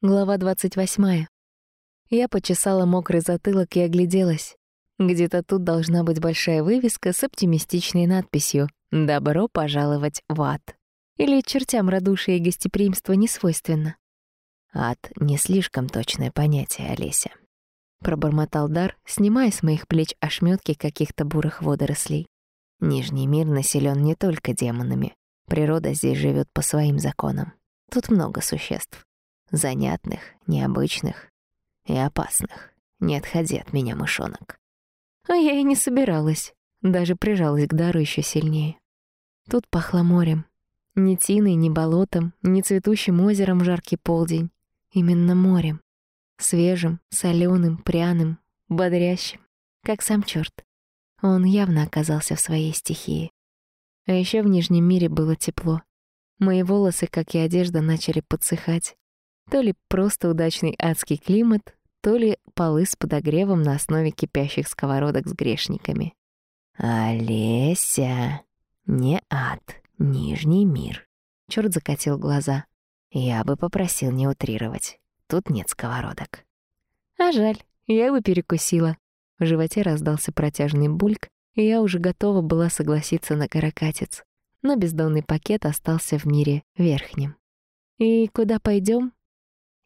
Глава 28. Я почесала мокрый затылок и огляделась. Где-то тут должна быть большая вывеска с оптимистичной надписью «Добро пожаловать в ад». Или чертям радушия и гостеприимства не свойственно. «Ад — не слишком точное понятие, Олеся», — пробормотал Дар, снимая с моих плеч ошметки каких-то бурых водорослей. «Нижний мир населен не только демонами. Природа здесь живет по своим законам. Тут много существ занятных, необычных и опасных. Не отходи от меня, мышонок. А я и не собиралась, даже прижалась к дару еще сильнее. Тут пахло морем. Ни тиной, ни болотом, ни цветущим озером в жаркий полдень. Именно морем. Свежим, соленым, пряным, бодрящим, как сам черт. Он явно оказался в своей стихии. А еще в Нижнем мире было тепло. Мои волосы, как и одежда, начали подсыхать. То ли просто удачный адский климат, то ли полы с подогревом на основе кипящих сковородок с грешниками. «Олеся, не ад, нижний мир», — чёрт закатил глаза. «Я бы попросил не утрировать. Тут нет сковородок». «А жаль, я бы перекусила». В животе раздался протяжный бульк, и я уже готова была согласиться на каракатец. Но бездонный пакет остался в мире верхним. «И куда пойдем?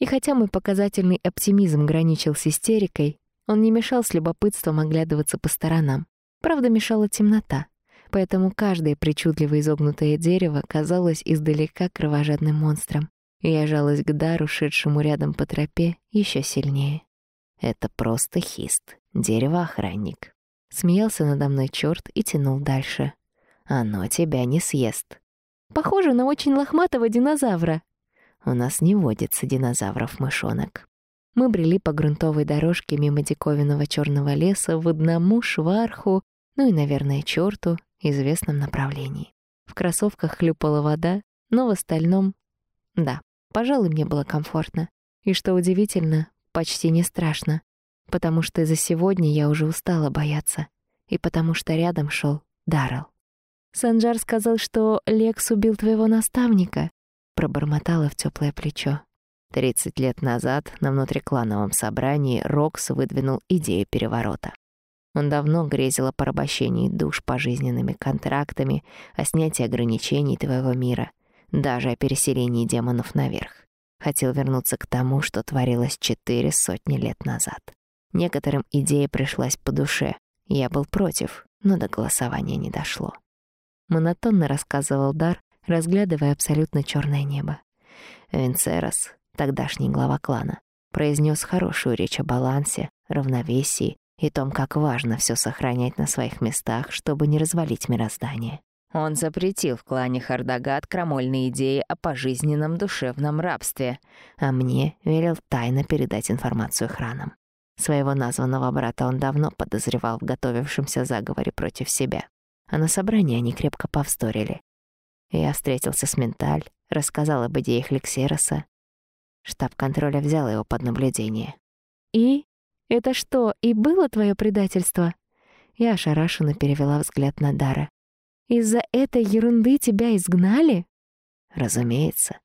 И хотя мой показательный оптимизм граничил с истерикой, он не мешал с любопытством оглядываться по сторонам. Правда, мешала темнота, поэтому каждое причудливо изогнутое дерево казалось издалека кровожадным монстром, и я жалась к дару, шедшему рядом по тропе, еще сильнее. «Это просто хист, дерево-охранник». Смеялся надо мной черт и тянул дальше. «Оно тебя не съест». «Похоже на очень лохматого динозавра», у нас не водится динозавров-мышонок. Мы брели по грунтовой дорожке мимо диковинного черного леса в одному шварху, ну и, наверное, черту, известном направлении. В кроссовках хлюпала вода, но в остальном... Да, пожалуй, мне было комфортно. И что удивительно, почти не страшно, потому что за сегодня я уже устала бояться, и потому что рядом шел Даррелл. Санджар сказал, что Лекс убил твоего наставника, пробормотала в теплое плечо. Тридцать лет назад на внутриклановом собрании Рокс выдвинул идею переворота. Он давно грезил о порабощении душ пожизненными контрактами, о снятии ограничений твоего мира, даже о переселении демонов наверх. Хотел вернуться к тому, что творилось четыре сотни лет назад. Некоторым идея пришлась по душе. Я был против, но до голосования не дошло. Монотонно рассказывал Дар, разглядывая абсолютно черное небо. Винцерос, тогдашний глава клана, произнес хорошую речь о балансе, равновесии и том, как важно все сохранять на своих местах, чтобы не развалить мироздание. Он запретил в клане Хардагат крамольные идеи о пожизненном душевном рабстве, а мне велел тайно передать информацию хранам. Своего названного брата он давно подозревал в готовившемся заговоре против себя. А на собрании они крепко повсторили. Я встретился с Менталь, рассказал об идеях Лексероса. Штаб контроля взял его под наблюдение. «И? Это что, и было твое предательство?» Я ошарашенно перевела взгляд на Дара. «Из-за этой ерунды тебя изгнали?» «Разумеется.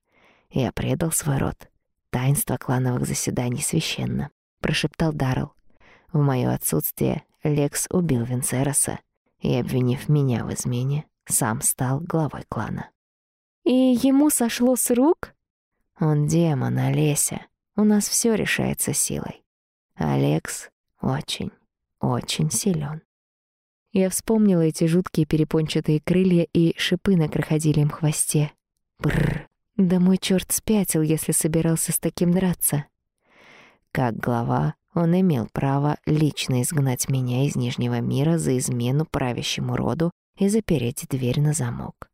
Я предал свой род. Таинство клановых заседаний священно», — прошептал Даррелл. «В моё отсутствие Лекс убил Винцероса и, обвинив меня в измене, сам стал главой клана. «И ему сошло с рук?» «Он демон, Олеся. У нас все решается силой. Алекс очень, очень силен. Я вспомнила эти жуткие перепончатые крылья и шипы на крокодилем хвосте. Бррр, да мой черт спятил, если собирался с таким драться. Как глава, он имел право лично изгнать меня из Нижнего мира за измену правящему роду и запереть дверь на замок.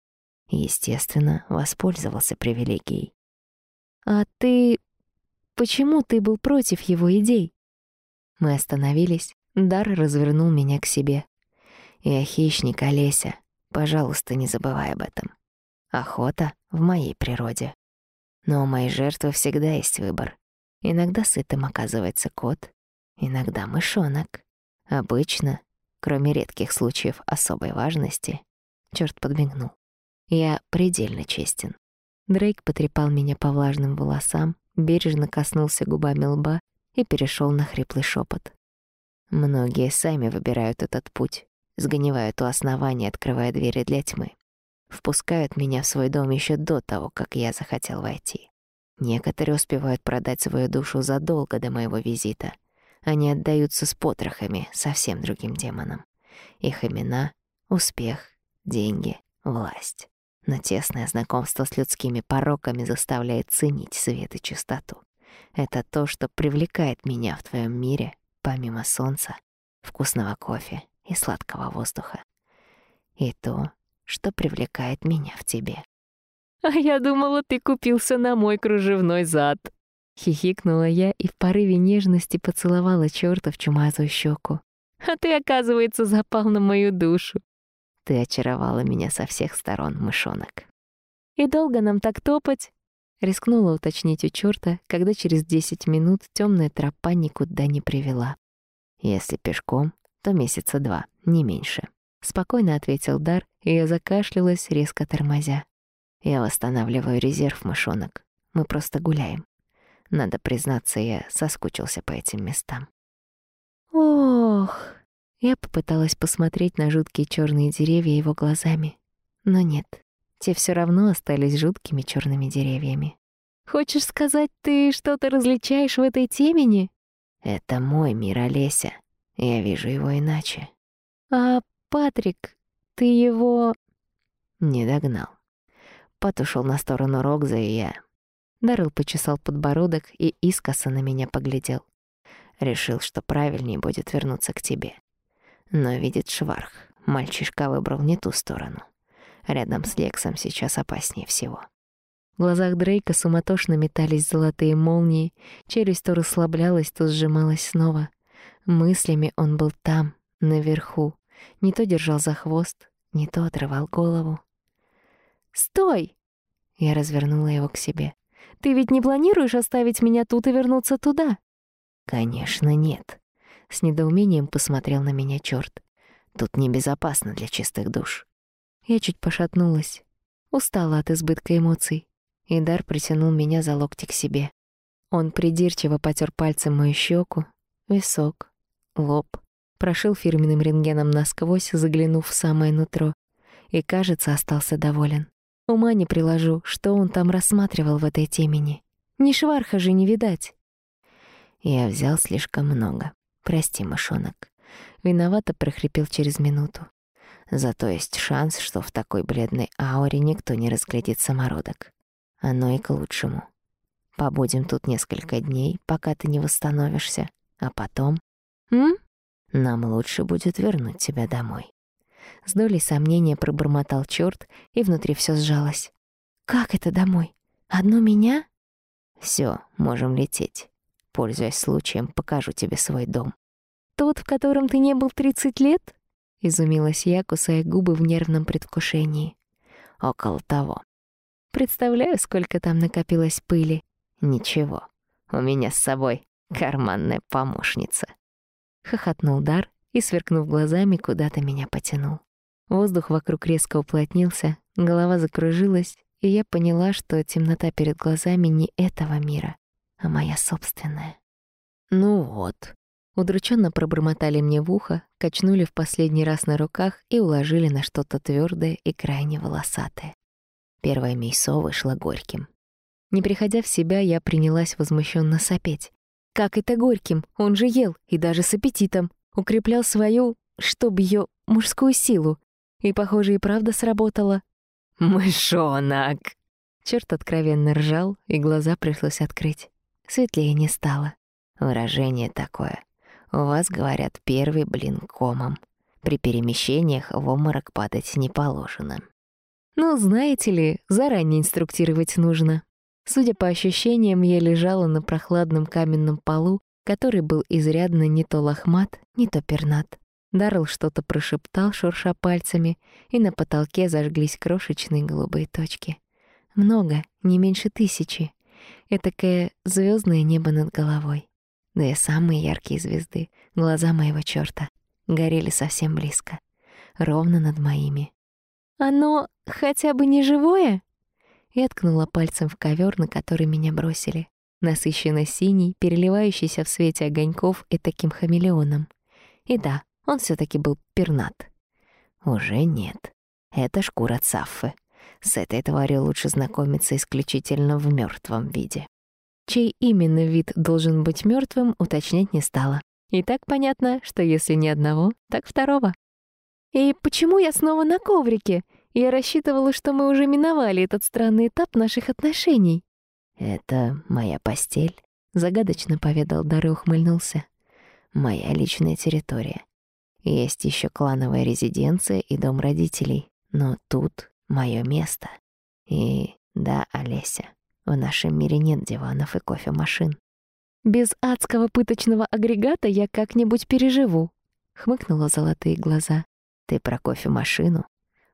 Естественно, воспользовался привилегией. «А ты... почему ты был против его идей?» Мы остановились, Дар развернул меня к себе. «Я хищник, Олеся. Пожалуйста, не забывай об этом. Охота в моей природе. Но у моей жертвы всегда есть выбор. Иногда сытым оказывается кот, иногда мышонок. Обычно Кроме редких случаев особой важности, черт подмигнул. Я предельно честен. Дрейк потрепал меня по влажным волосам, бережно коснулся губами лба и перешел на хриплый шепот. Многие сами выбирают этот путь, сгнивают у основания, открывая двери для тьмы. Впускают меня в свой дом еще до того, как я захотел войти. Некоторые успевают продать свою душу задолго до моего визита. Они отдаются с потрохами совсем другим демонам. Их имена — успех, деньги, власть. Но тесное знакомство с людскими пороками заставляет ценить свет и чистоту. Это то, что привлекает меня в твоем мире, помимо солнца, вкусного кофе и сладкого воздуха. И то, что привлекает меня в тебе. «А я думала, ты купился на мой кружевной зад», Хихикнула я и в порыве нежности поцеловала чёрта в чумазую щеку. «А ты, оказывается, запал на мою душу». «Ты очаровала меня со всех сторон, мышонок». «И долго нам так топать?» Рискнула уточнить у чёрта, когда через десять минут тёмная тропа никуда не привела. «Если пешком, то месяца два, не меньше», — спокойно ответил Дар, и я закашлялась, резко тормозя. «Я восстанавливаю резерв, мышонок. Мы просто гуляем. Надо признаться, я соскучился по этим местам. Ох, я попыталась посмотреть на жуткие черные деревья его глазами, но нет, те все равно остались жуткими черными деревьями. Хочешь сказать, ты что-то различаешь в этой темени? Это мой мир, Олеся. Я вижу его иначе. А Патрик, ты его... Не догнал. Пат ушел на сторону Рогза, и я Даррелл почесал подбородок и искоса на меня поглядел. Решил, что правильнее будет вернуться к тебе. Но видит Шварх, мальчишка выбрал не ту сторону. Рядом с Лексом сейчас опаснее всего. В глазах Дрейка суматошно метались золотые молнии, челюсть то расслаблялась, то сжималась снова. Мыслями он был там, наверху. Не то держал за хвост, не то отрывал голову. «Стой!» Я развернула его к себе. Ты ведь не планируешь оставить меня тут и вернуться туда? Конечно, нет. С недоумением посмотрел на меня чёрт. Тут небезопасно для чистых душ. Я чуть пошатнулась, устала от избытка эмоций. и Дар притянул меня за локти к себе. Он придирчиво потер пальцем мою щеку, висок, лоб, прошил фирменным рентгеном насквозь, заглянув в самое нутро, и, кажется, остался доволен. Ума не приложу, что он там рассматривал в этой темени. Ни шварха же не видать. Я взял слишком много. Прости, мышонок. Виновато прохрипел через минуту. Зато есть шанс, что в такой бледной ауре никто не разглядит самородок. Оно и к лучшему. Побудем тут несколько дней, пока ты не восстановишься, а потом... М? Нам лучше будет вернуть тебя домой. С долей сомнения пробормотал чёрт, и внутри всё сжалось. «Как это домой? Одну меня?» «Всё, можем лететь. Пользуясь случаем, покажу тебе свой дом». «Тот, в котором ты не был тридцать лет?» — изумилась я, кусая губы в нервном предвкушении. «Около того». «Представляю, сколько там накопилось пыли». «Ничего, у меня с собой карманная помощница». Хохотнул Дар и, сверкнув глазами, куда-то меня потянул. Воздух вокруг резко уплотнился, голова закружилась, и я поняла, что темнота перед глазами не этого мира, а моя собственная. «Ну вот», Удрученно пробормотали мне в ухо, качнули в последний раз на руках и уложили на что-то твердое и крайне волосатое. Первое мейсо вышло горьким. Не приходя в себя, я принялась возмущенно сопеть. «Как это горьким? Он же ел, и даже с аппетитом!» Укреплял свою, чтоб ее мужскую силу. И, похоже, и правда сработало. «Мышонок!» Черт откровенно ржал, и глаза пришлось открыть. Светлее не стало. Выражение такое. У вас, говорят, первый блин комом. При перемещениях в обморок падать не положено. Ну, знаете ли, заранее инструктировать нужно. Судя по ощущениям, я лежала на прохладном каменном полу который был изрядно не то лохмат, не то пернат. Даррелл что-то прошептал, шурша пальцами, и на потолке зажглись крошечные голубые точки. Много, не меньше тысячи. Этакое звездное небо над головой. Да и самые яркие звезды, глаза моего чёрта, горели совсем близко, ровно над моими. «Оно хотя бы не живое?» Я ткнула пальцем в ковер, на который меня бросили. Насыщенно синий, переливающийся в свете огоньков и таким хамелеоном. И да, он все таки был пернат. Уже нет. Это шкура цаффы. С этой тварью лучше знакомиться исключительно в мертвом виде. Чей именно вид должен быть мертвым, уточнять не стала. И так понятно, что если не одного, так второго. «И почему я снова на коврике? Я рассчитывала, что мы уже миновали этот странный этап наших отношений». «Это моя постель», — загадочно поведал Дар и ухмыльнулся. «Моя личная территория. Есть еще клановая резиденция и дом родителей, но тут мое место. И да, Олеся, в нашем мире нет диванов и кофемашин. Без адского пыточного агрегата я как-нибудь переживу, хмыкнула золотые глаза. Ты про кофемашину?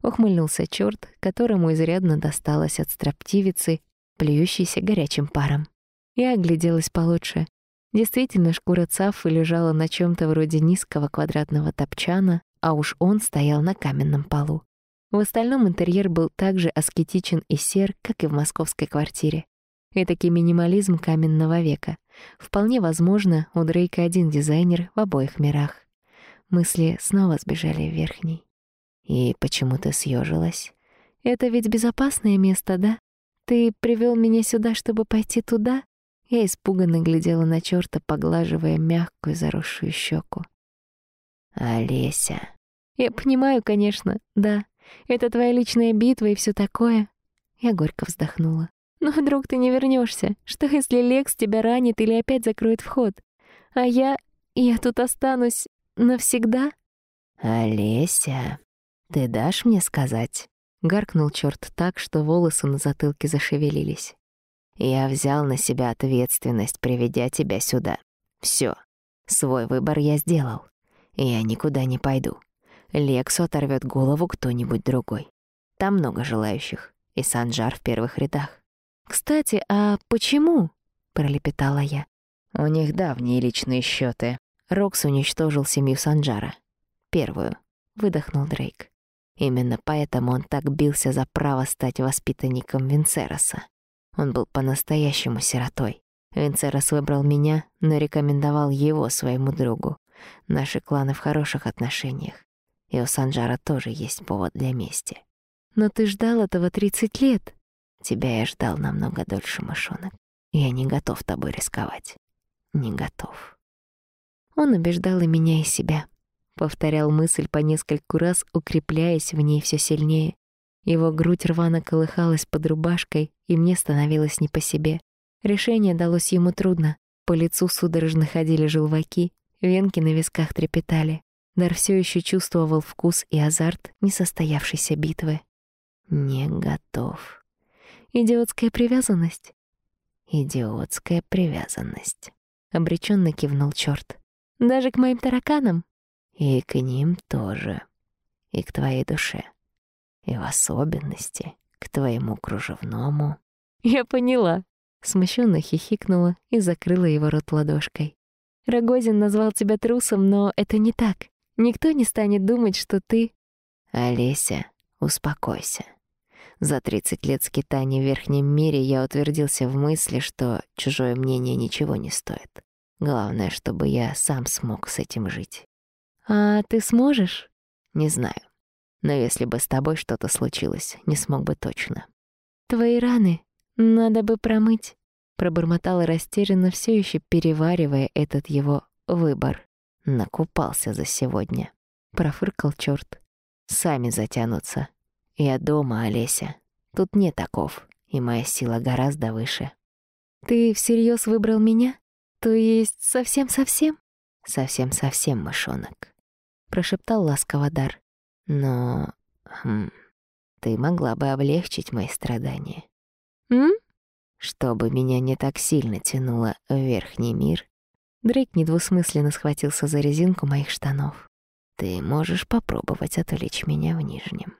Ухмыльнулся чёрт, которому изрядно досталось от строптивицы, плюющейся горячим паром. Я огляделась получше. Действительно, шкура цафы лежала на чем то вроде низкого квадратного топчана, а уж он стоял на каменном полу. В остальном интерьер был так же аскетичен и сер, как и в московской квартире. Этакий минимализм каменного века. Вполне возможно, у Дрейка один дизайнер в обоих мирах. Мысли снова сбежали в верхний. «И почему ты съежилась? «Это ведь безопасное место, да? Ты привел меня сюда, чтобы пойти туда?» Я испуганно глядела на чёрта, поглаживая мягкую заросшую щеку. «Олеся...» «Я понимаю, конечно, да. Это твоя личная битва и все такое». Я горько вздохнула. «Но вдруг ты не вернешься? Что, если Лекс тебя ранит или опять закроет вход? А я... я тут останусь навсегда?» «Олеся, ты дашь мне сказать?» Гаркнул черт так, что волосы на затылке зашевелились. Я взял на себя ответственность, приведя тебя сюда. Все, свой выбор я сделал. Я никуда не пойду. Лексу оторвет голову кто-нибудь другой. Там много желающих, и Санджар в первых рядах. «Кстати, а почему?» — пролепетала я. «У них давние личные счеты. Рокс уничтожил семью Санджара. Первую», — выдохнул Дрейк. Именно поэтому он так бился за право стать воспитанником Винцероса. Он был по-настоящему сиротой. Винцерос выбрал меня, но рекомендовал его своему другу. Наши кланы в хороших отношениях. И у Санджара тоже есть повод для мести. Но ты ждал этого 30 лет. Тебя я ждал намного дольше, мышонок. Я не готов тобой рисковать. Не готов. Он убеждал и меня, и себя. Повторял мысль по нескольку раз, укрепляясь в ней все сильнее. Его грудь рвано колыхалась под рубашкой, и мне становилось не по себе. Решение далось ему трудно. По лицу судорожно ходили желваки, венки на висках трепетали. Дар все еще чувствовал вкус и азарт несостоявшейся битвы. Не готов. Идиотская привязанность? Идиотская привязанность. Обреченно кивнул черт. Даже к моим тараканам? И к ним тоже. И к твоей душе и в особенности к твоему кружевному». «Я поняла», — смущенно хихикнула и закрыла его рот ладошкой. «Рогозин назвал тебя трусом, но это не так. Никто не станет думать, что ты...» «Олеся, успокойся. За 30 лет скитаний в Верхнем мире я утвердился в мысли, что чужое мнение ничего не стоит. Главное, чтобы я сам смог с этим жить». «А ты сможешь?» «Не знаю. Но если бы с тобой что-то случилось, не смог бы точно. Твои раны надо бы промыть, пробормотала растерянно, все еще переваривая этот его выбор. Накупался за сегодня. Профыркал черт. Сами затянутся. Я дома, Олеся. Тут нет таков, и моя сила гораздо выше. Ты всерьез выбрал меня? То есть совсем-совсем? Совсем-совсем, мышонок. Прошептал ласково Дар. Но... Хм, ты могла бы облегчить мои страдания. М? Чтобы меня не так сильно тянуло в верхний мир. Дрейк недвусмысленно схватился за резинку моих штанов. Ты можешь попробовать отвлечь меня в нижнем.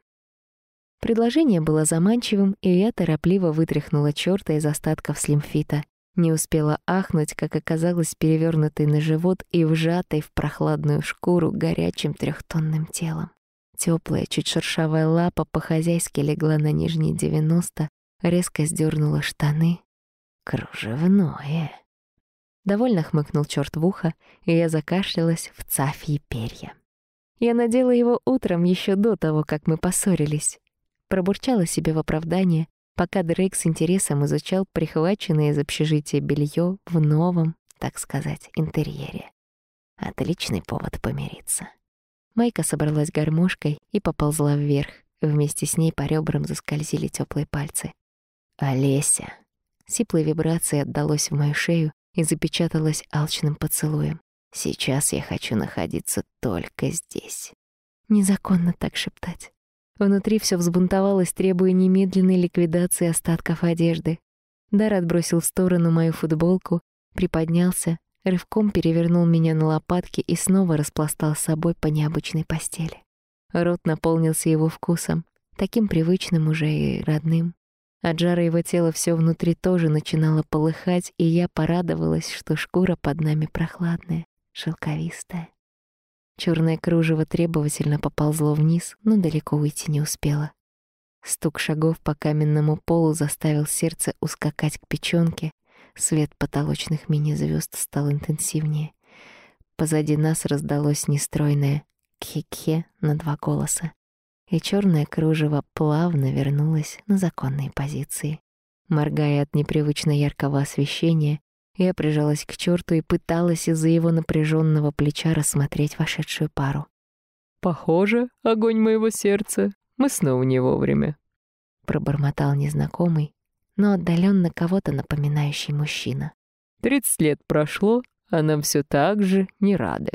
Предложение было заманчивым, и я торопливо вытряхнула чёрта из остатков слимфита. Не успела ахнуть, как оказалась перевернутой на живот и вжатой в прохладную шкуру горячим трехтонным телом. Теплая, чуть шершавая лапа по-хозяйски легла на нижние девяносто, резко сдернула штаны. кружевное. Довольно хмыкнул черт в ухо, и я закашлялась в цафьи перья. Я надела его утром еще до того, как мы поссорились. Пробурчала себе в оправдание, пока Дрейк с интересом изучал прихваченное из общежития белье в новом, так сказать, интерьере. Отличный повод помириться. Майка собралась гармошкой и поползла вверх. Вместе с ней по ребрам заскользили теплые пальцы. «Олеся!» Сиплой вибрацией отдалось в мою шею и запечаталось алчным поцелуем. «Сейчас я хочу находиться только здесь». Незаконно так шептать. Внутри все взбунтовалось, требуя немедленной ликвидации остатков одежды. Дар отбросил в сторону мою футболку, приподнялся, рывком перевернул меня на лопатки и снова распластал с собой по необычной постели. Рот наполнился его вкусом, таким привычным уже и родным. От жара его тела все внутри тоже начинало полыхать, и я порадовалась, что шкура под нами прохладная, шелковистая. Черное кружево требовательно поползло вниз, но далеко уйти не успело. Стук шагов по каменному полу заставил сердце ускакать к печёнке, свет потолочных мини-звёзд стал интенсивнее. Позади нас раздалось нестройное «кхе-кхе» на два голоса и черное кружево плавно вернулось на законные позиции. Моргая от непривычно яркого освещения, я прижалась к черту и пыталась из-за его напряженного плеча рассмотреть вошедшую пару. «Похоже, огонь моего сердца, мы снова не вовремя», — пробормотал незнакомый, но отдаленно кого-то напоминающий мужчина. «Тридцать лет прошло, а нам все так же не рады».